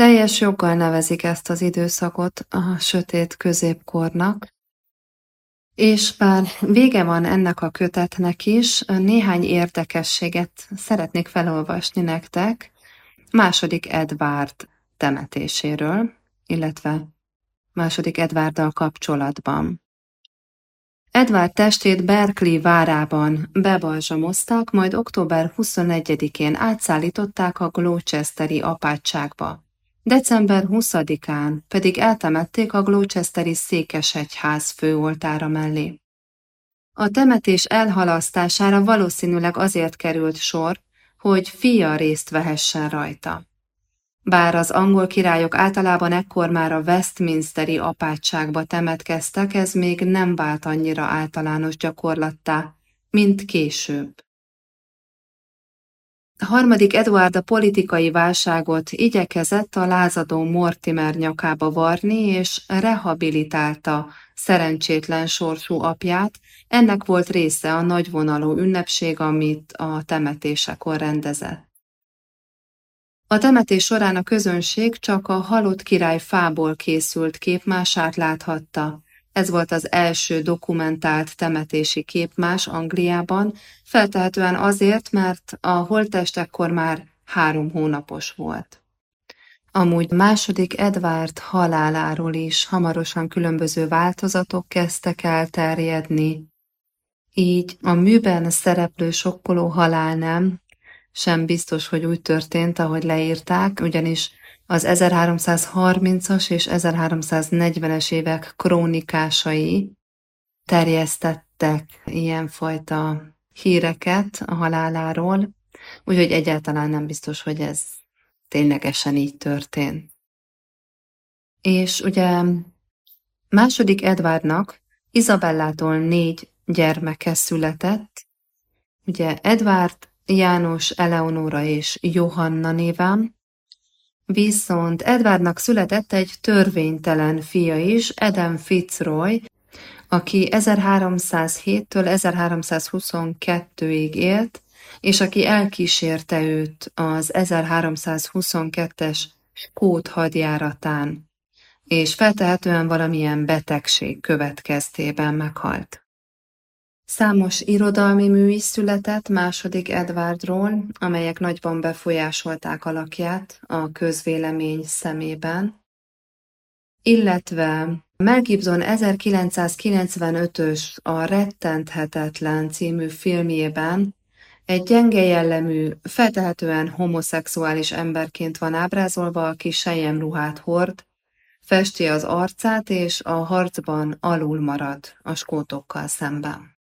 Teljes joggal nevezik ezt az időszakot a sötét középkornak, és bár vége van ennek a kötetnek is, néhány érdekességet szeretnék felolvasni nektek második Edvárd temetéséről, illetve második Edvárddal kapcsolatban. Edvárd testét Berkeley várában bebalzsamozták, majd október 21-én átszállították a Gloucesteri apátságba. December 20-án pedig eltemették a Gloucesteri székesegyház főoltára mellé. A temetés elhalasztására valószínűleg azért került sor, hogy fia részt vehessen rajta. Bár az angol királyok általában ekkor már a Westminsteri apátságba temetkeztek, ez még nem vált annyira általános gyakorlattá, mint később. A harmadik Eduard a politikai válságot igyekezett a lázadó Mortimer nyakába varni, és rehabilitálta szerencsétlen sorsú apját, ennek volt része a nagyvonalú ünnepség, amit a temetésekor rendezett. A temetés során a közönség csak a halott király fából készült képmását láthatta. Ez volt az első dokumentált temetési képmás Angliában, feltehetően azért, mert a holttest ekkor már három hónapos volt. Amúgy második Edward haláláról is hamarosan különböző változatok kezdtek el terjedni, így a műben szereplő sokkoló halál nem, sem biztos, hogy úgy történt, ahogy leírták, ugyanis az 1330-as és 1340-es évek krónikásai terjesztettek ilyenfajta híreket a haláláról, úgyhogy egyáltalán nem biztos, hogy ez ténylegesen így történt. És ugye második Edvardnak Izabellától négy gyermeke született, ugye Edvard János, Eleonora és Johanna néven, viszont Edvardnak született egy törvénytelen fia is, Eden Fitzroy, aki 1307-től 1322-ig élt, és aki elkísérte őt az 1322-es Skót hadjáratán, és feltehetően valamilyen betegség következtében meghalt. Számos irodalmi mű is született második Edwardról, amelyek nagyban befolyásolták alakját a közvélemény szemében, illetve Mel Gibson 1995-ös A rettenthetetlen című filmjében egy gyenge jellemű, feltehetően homoszexuális emberként van ábrázolva, aki ruhát hord, festi az arcát és a harcban alul marad a skótokkal szemben.